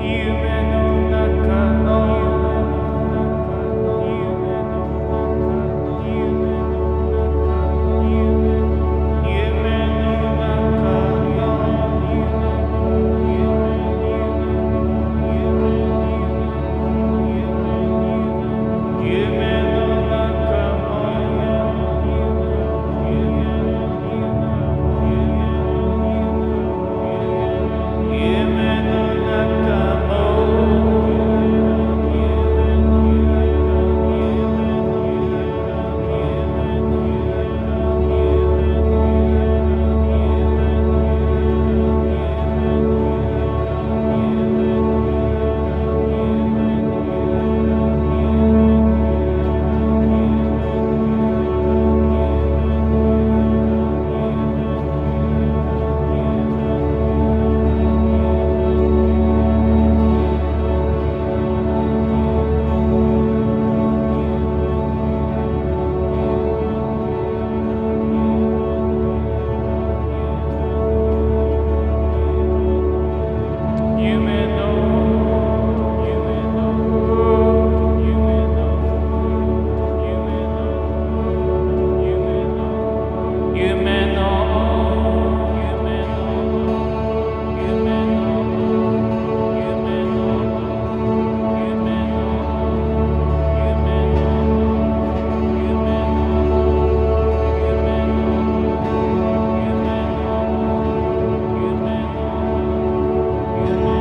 You Thank you.